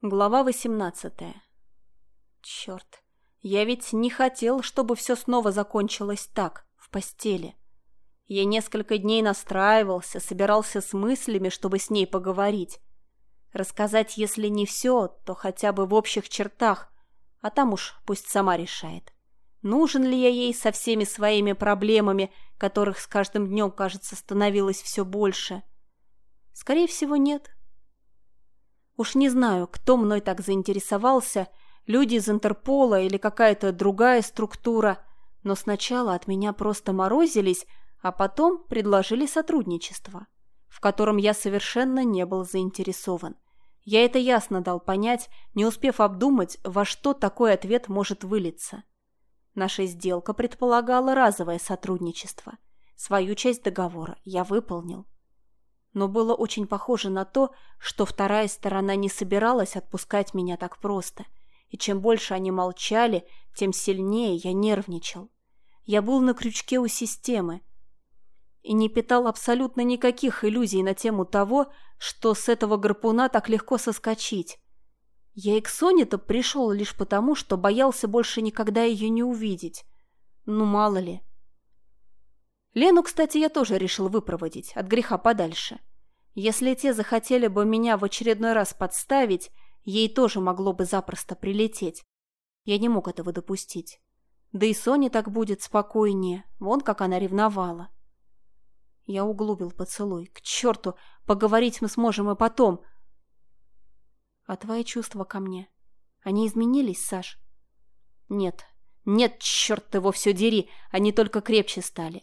Глава 18 Черт, я ведь не хотел, чтобы все снова закончилось так, в постели. Я несколько дней настраивался, собирался с мыслями, чтобы с ней поговорить. Рассказать, если не все, то хотя бы в общих чертах, а там уж пусть сама решает. Нужен ли я ей со всеми своими проблемами, которых с каждым днем, кажется, становилось все больше? Скорее всего, нет. Уж не знаю, кто мной так заинтересовался, люди из Интерпола или какая-то другая структура, но сначала от меня просто морозились, а потом предложили сотрудничество, в котором я совершенно не был заинтересован. Я это ясно дал понять, не успев обдумать, во что такой ответ может вылиться. Наша сделка предполагала разовое сотрудничество. Свою часть договора я выполнил но было очень похоже на то, что вторая сторона не собиралась отпускать меня так просто, и чем больше они молчали, тем сильнее я нервничал. Я был на крючке у системы и не питал абсолютно никаких иллюзий на тему того, что с этого гарпуна так легко соскочить. Я и к Соне-то пришел лишь потому, что боялся больше никогда ее не увидеть. Ну, мало ли. Лену, кстати, я тоже решил выпроводить, от греха подальше. Если те захотели бы меня в очередной раз подставить, ей тоже могло бы запросто прилететь. Я не мог этого допустить. Да и Соне так будет спокойнее, вон как она ревновала. Я углубил поцелуй. К черту, поговорить мы сможем и потом. А твои чувства ко мне? Они изменились, Саш? Нет, нет, черт его все дери, они только крепче стали.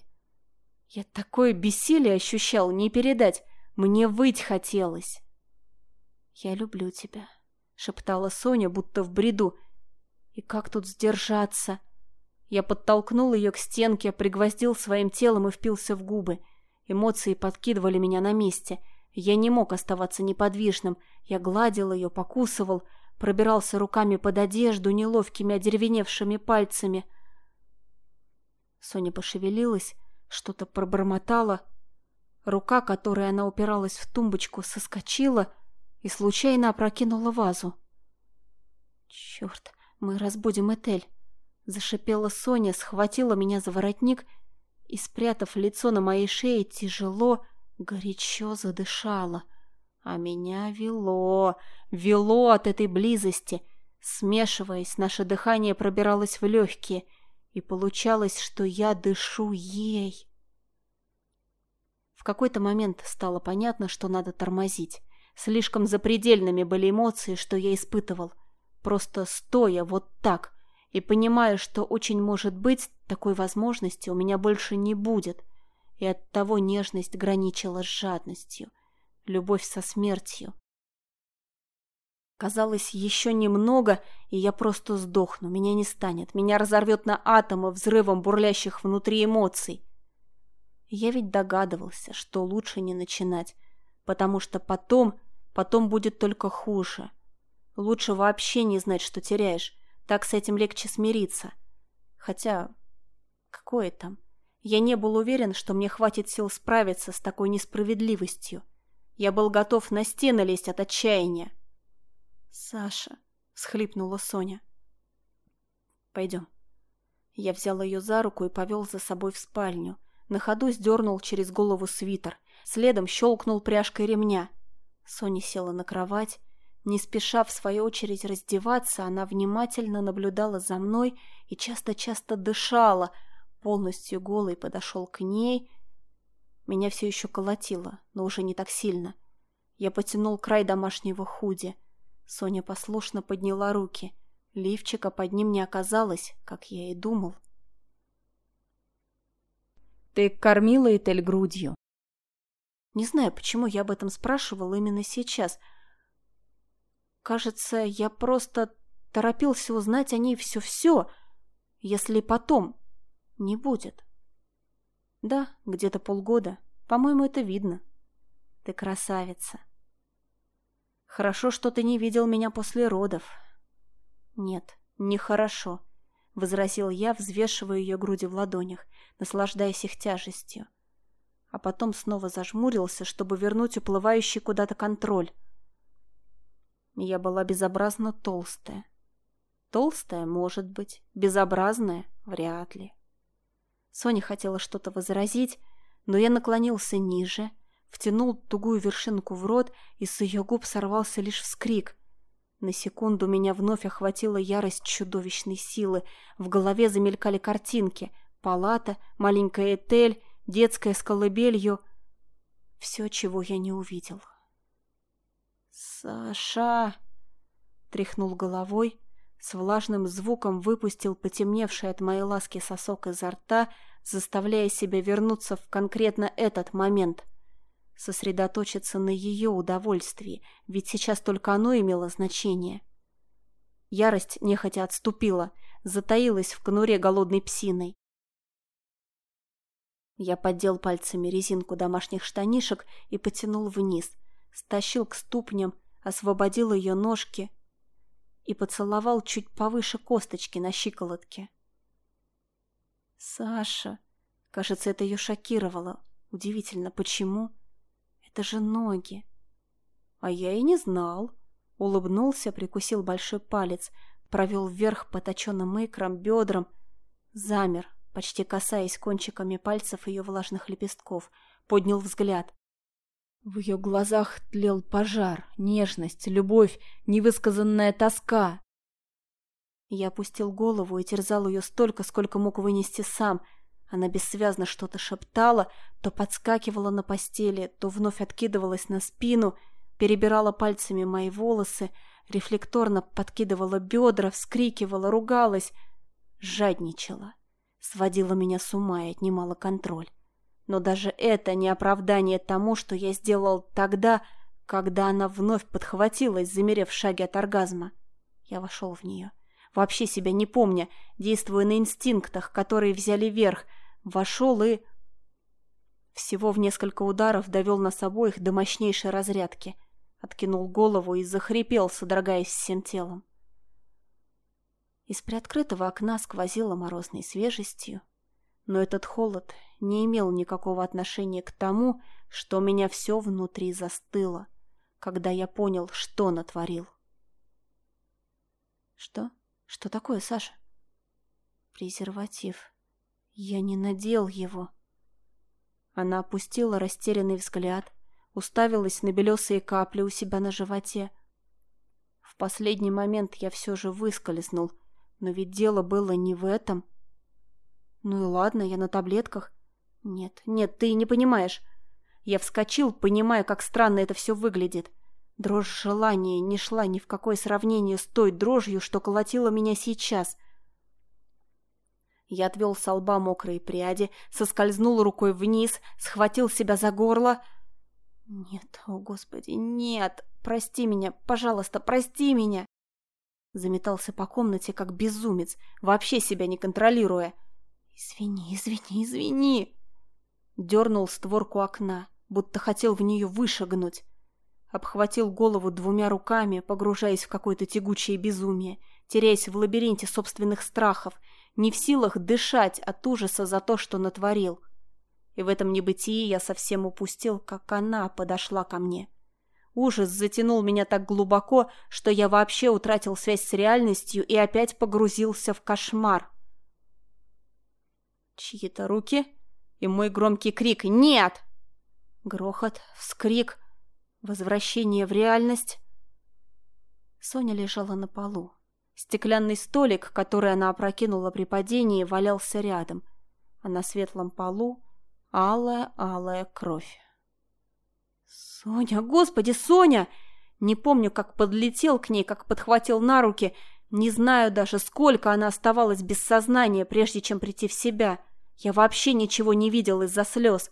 Я такое бессилие ощущал, не передать. Мне выть хотелось. «Я люблю тебя», — шептала Соня, будто в бреду. «И как тут сдержаться?» Я подтолкнул ее к стенке, пригвоздил своим телом и впился в губы. Эмоции подкидывали меня на месте. Я не мог оставаться неподвижным. Я гладил ее, покусывал, пробирался руками под одежду неловкими одеревеневшими пальцами. Соня пошевелилась, что-то пробормотала. Рука, которой она упиралась в тумбочку, соскочила и случайно опрокинула вазу. «Черт, мы разбудим Этель!» Зашипела Соня, схватила меня за воротник и, спрятав лицо на моей шее, тяжело, горячо задышала. А меня вело, вело от этой близости. Смешиваясь, наше дыхание пробиралось в легкие — и получалось, что я дышу ей. Какой-то момент стало понятно, что надо тормозить. Слишком запредельными были эмоции, что я испытывал. Просто стоя вот так и понимая, что очень может быть, такой возможности у меня больше не будет. И оттого нежность граничила с жадностью, любовь со смертью. Казалось, еще немного, и я просто сдохну, меня не станет, меня разорвет на атомы взрывом бурлящих внутри эмоций. Я ведь догадывался, что лучше не начинать, потому что потом, потом будет только хуже. Лучше вообще не знать, что теряешь, так с этим легче смириться. Хотя, какое там? Я не был уверен, что мне хватит сил справиться с такой несправедливостью. Я был готов на стены лезть от отчаяния. «Саша», — схлипнула Соня. «Пойдем». Я взял ее за руку и повел за собой в спальню. На ходу сдернул через голову свитер. Следом щелкнул пряжкой ремня. Соня села на кровать. Не спеша, в свою очередь, раздеваться, она внимательно наблюдала за мной и часто-часто дышала. Полностью голый подошел к ней. Меня все еще колотило, но уже не так сильно. Я потянул край домашнего худи. Соня послушно подняла руки. Лифчика под ним не оказалось, как я и думал. «Ты кормила Этель грудью?» Не знаю, почему я об этом спрашивал именно сейчас. Кажется, я просто торопился узнать о ней все-все, если потом не будет. Да, где-то полгода. По-моему, это видно. Ты красавица. Хорошо, что ты не видел меня после родов. Нет, нехорошо, — возразил я, взвешивая ее груди в ладонях, наслаждаясь их тяжестью. А потом снова зажмурился, чтобы вернуть уплывающий куда-то контроль. Я была безобразно толстая. Толстая, может быть, безобразная — вряд ли. Соня хотела что-то возразить, но я наклонился ниже, втянул тугую вершинку в рот, и с ее губ сорвался лишь вскрик. На секунду меня вновь охватила ярость чудовищной силы, в голове замелькали картинки — палата, маленькая этель, детская с колыбелью. Все, чего я не увидел. «Саша!» — тряхнул головой, с влажным звуком выпустил потемневший от моей ласки сосок изо рта, заставляя себя вернуться в конкретно этот момент. Сосредоточиться на ее удовольствии, ведь сейчас только оно имело значение. Ярость нехотя отступила, затаилась в конуре голодной псиной. Я поддел пальцами резинку домашних штанишек и потянул вниз, стащил к ступням, освободил ее ножки и поцеловал чуть повыше косточки на щиколотке. «Саша!» Кажется, это ее шокировало. Удивительно, почему? Это же ноги. А я и не знал. Улыбнулся, прикусил большой палец, провел вверх по точенным икрам, бедрам. Замер, почти касаясь кончиками пальцев ее влажных лепестков. Поднял взгляд. В ее глазах тлел пожар, нежность, любовь, невысказанная тоска. Я опустил голову и терзал ее столько, сколько мог вынести сам. Она бессвязно что-то шептала, то подскакивала на постели, то вновь откидывалась на спину, перебирала пальцами мои волосы, рефлекторно подкидывала бедра, вскрикивала, ругалась, жадничала, сводила меня с ума и отнимала контроль. Но даже это не оправдание тому, что я сделал тогда, когда она вновь подхватилась, замерев в шаге от оргазма. Я вошел в нее. Вообще себя не помня, действуя на инстинктах, которые взяли верх. Вошел и... Всего в несколько ударов довел нас обоих до мощнейшей разрядки. Откинул голову и захрипел, содрогаясь всем телом. Из приоткрытого окна сквозило морозной свежестью, но этот холод не имел никакого отношения к тому, что у меня все внутри застыло, когда я понял, что натворил. «Что? Что такое, Саша?» «Презерватив. Я не надел его». Она опустила растерянный взгляд, уставилась на белесые капли у себя на животе. В последний момент я все же выскользнул, но ведь дело было не в этом — ну и ладно, я на таблетках. Нет, нет, ты не понимаешь. Я вскочил, понимая, как странно это все выглядит. Дрожь желания не шла ни в какое сравнение с той дрожью, что колотила меня сейчас. Я отвел со лба мокрые пряди, соскользнул рукой вниз, схватил себя за горло. «Нет, о господи, нет! Прости меня, пожалуйста, прости меня!» Заметался по комнате, как безумец, вообще себя не контролируя. «Извини, извини, извини!» Дернул створку окна, будто хотел в нее вышагнуть. Обхватил голову двумя руками, погружаясь в какое-то тягучее безумие, теряясь в лабиринте собственных страхов, не в силах дышать от ужаса за то, что натворил. И в этом небытии я совсем упустил, как она подошла ко мне. Ужас затянул меня так глубоко, что я вообще утратил связь с реальностью и опять погрузился в кошмар. Чьи-то руки и мой громкий крик «Нет!» Грохот, вскрик, возвращение в реальность. Соня лежала на полу. Стеклянный столик, который она опрокинула при падении, валялся рядом, а на светлом полу алая-алая кровь. «Соня! Господи, Соня!» Не помню, как подлетел к ней, как подхватил на руки – не знаю даже, сколько она оставалась без сознания, прежде чем прийти в себя. Я вообще ничего не видел из-за слез.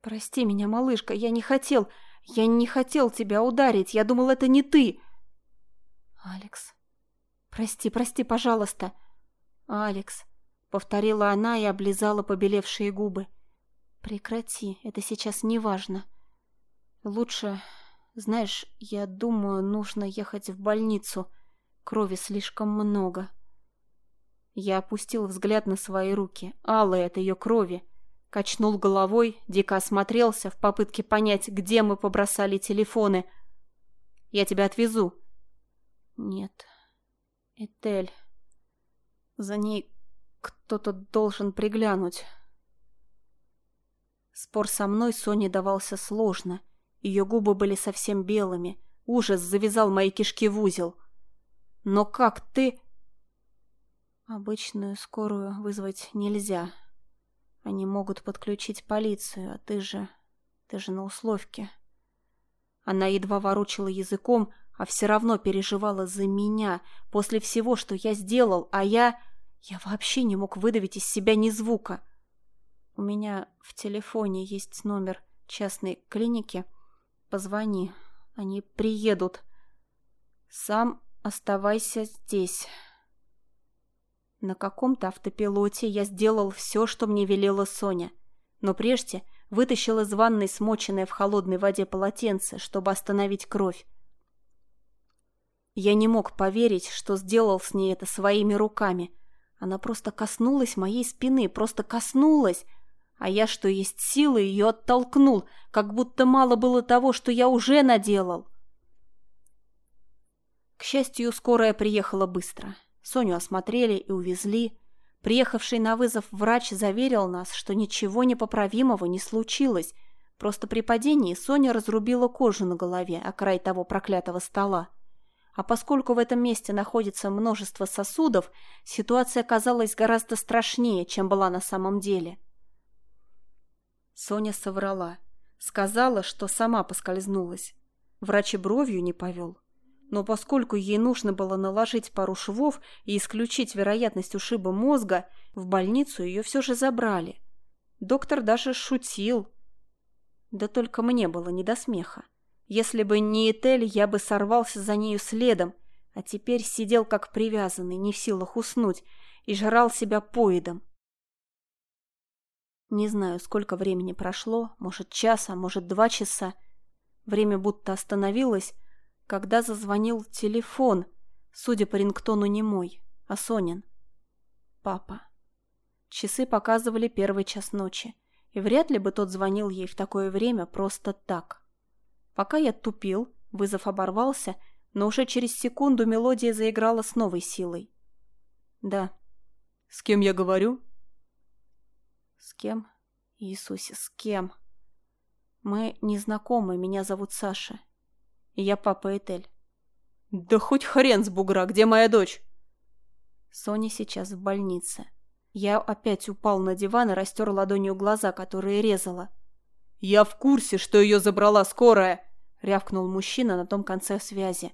«Прости меня, малышка, я не хотел... Я не хотел тебя ударить. Я думал, это не ты». «Алекс, прости, прости, пожалуйста». «Алекс», — повторила она и облизала побелевшие губы. «Прекрати, это сейчас не важно. Лучше знаешь, я думаю, нужно ехать в больницу. Крови слишком много. Я опустил взгляд на свои руки, алые от ее крови. Качнул головой, дико осмотрелся в попытке понять, где мы побросали телефоны. «Я тебя отвезу». «Нет, Этель. За ней кто-то должен приглянуть». Спор со мной Соне давался сложно. Ее губы были совсем белыми. Ужас завязал мои кишки в узел. «Но как ты...» «Обычную скорую вызвать нельзя», они могут подключить полицию, а ты же... Ты же на условке. Она едва ворочала языком, а все равно переживала за меня после всего, что я сделал, а я... Я вообще не мог выдавить из себя ни звука. У меня в телефоне есть номер частной клиники. Позвони, они приедут. Сам оставайся здесь». На каком-то автопилоте я сделал все, что мне велела Соня. Но прежде вытащил из ванной смоченное в холодной воде полотенце, чтобы остановить кровь. Я не мог поверить, что сделал с ней это своими руками. Она просто коснулась моей спины, просто коснулась, а я, что есть силы, ее оттолкнул, как будто мало было того, что я уже наделал. К счастью, скорая приехала быстро. Соню осмотрели и увезли. Приехавший на вызов врач заверил нас, что ничего непоправимого не случилось. Просто при падении Соня разрубила кожу на голове о край того проклятого стола. А поскольку в этом месте находится множество сосудов, ситуация казалась гораздо страшнее, чем была на самом деле. Соня соврала. Сказала, что сама поскользнулась. Врач и бровью не повел. Но поскольку ей нужно было наложить пару швов и исключить вероятность ушиба мозга, в больницу ее все же забрали. Доктор даже шутил. Да только мне было не до смеха. Если бы не Этель, я бы сорвался за нею следом, а теперь сидел как привязанный, не в силах уснуть, и жрал себя поедом. Не знаю, сколько времени прошло, может час, а может два часа. Время будто остановилось, когда зазвонил телефон, судя по рингтону не мой, а Сонин. Папа. Часы показывали первый час ночи, и вряд ли бы тот звонил ей в такое время просто так. Пока я тупил, вызов оборвался, но уже через секунду мелодия заиграла с новой силой. «Да». «С кем я говорю?» «С кем? Иисусе, с кем?» «Мы не знакомы, меня зовут Саша. Я папа Этель. Да хоть хрен с бугра, где моя дочь? Соня сейчас в больнице. Я опять упал на диван и растер ладонью глаза, которые резала. «Я в курсе, что ее забрала скорая!» — рявкнул мужчина на том конце связи.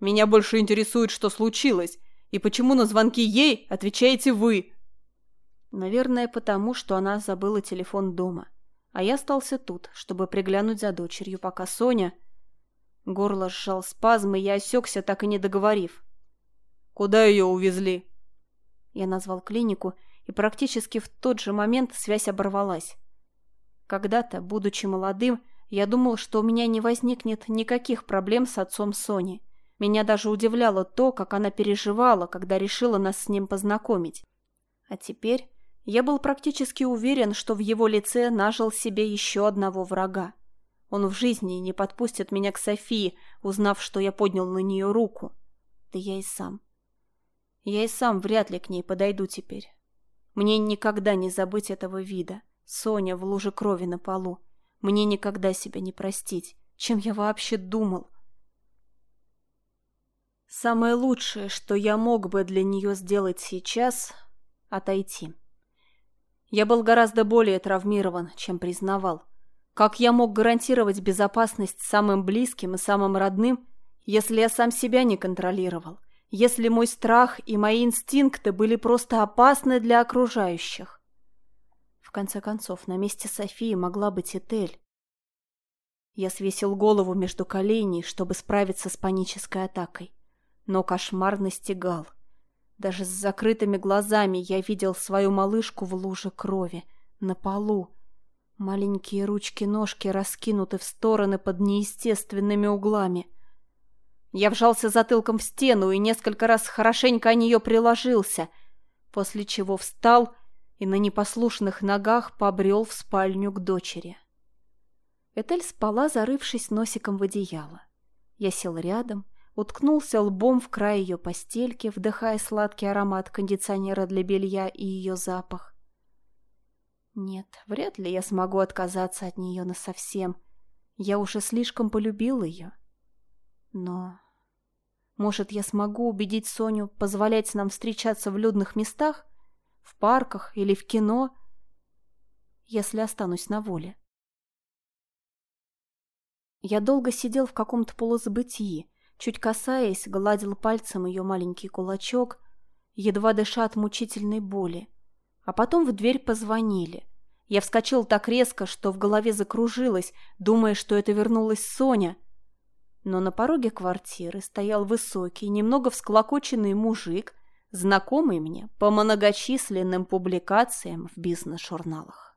«Меня больше интересует, что случилось, и почему на звонки ей отвечаете вы?» Наверное, потому, что она забыла телефон дома. А я остался тут, чтобы приглянуть за дочерью, пока Соня... Горло сжал спазм, и я осекся, так и не договорив. «Куда ее увезли?» Я назвал клинику, и практически в тот же момент связь оборвалась. Когда-то, будучи молодым, я думал, что у меня не возникнет никаких проблем с отцом Сони. Меня даже удивляло то, как она переживала, когда решила нас с ним познакомить. А теперь я был практически уверен, что в его лице нажил себе еще одного врага. Он в жизни не подпустит меня к Софии, узнав, что я поднял на нее руку. Да я и сам. Я и сам вряд ли к ней подойду теперь. Мне никогда не забыть этого вида. Соня в луже крови на полу. Мне никогда себя не простить. Чем я вообще думал? Самое лучшее, что я мог бы для нее сделать сейчас — отойти. Я был гораздо более травмирован, чем признавал. Как я мог гарантировать безопасность самым близким и самым родным, если я сам себя не контролировал, если мой страх и мои инстинкты были просто опасны для окружающих? В конце концов, на месте Софии могла быть Этель. Я свесил голову между коленей, чтобы справиться с панической атакой. Но кошмар настигал. Даже с закрытыми глазами я видел свою малышку в луже крови, на полу, Маленькие ручки-ножки раскинуты в стороны под неестественными углами. Я вжался затылком в стену и несколько раз хорошенько о нее приложился, после чего встал и на непослушных ногах побрел в спальню к дочери. Этель спала, зарывшись носиком в одеяло. Я сел рядом, уткнулся лбом в край ее постельки, вдыхая сладкий аромат кондиционера для белья и ее запах. Нет, вряд ли я смогу отказаться от нее насовсем. Я уже слишком полюбил ее. Но... Может, я смогу убедить Соню позволять нам встречаться в людных местах? В парках или в кино? Если останусь на воле. Я долго сидел в каком-то полузабытии, чуть касаясь, гладил пальцем ее маленький кулачок, едва дыша от мучительной боли. А потом в дверь позвонили. Я вскочил так резко, что в голове закружилось, думая, что это вернулась Соня. Но на пороге квартиры стоял высокий, немного всклокоченный мужик, знакомый мне по многочисленным публикациям в бизнес-журналах.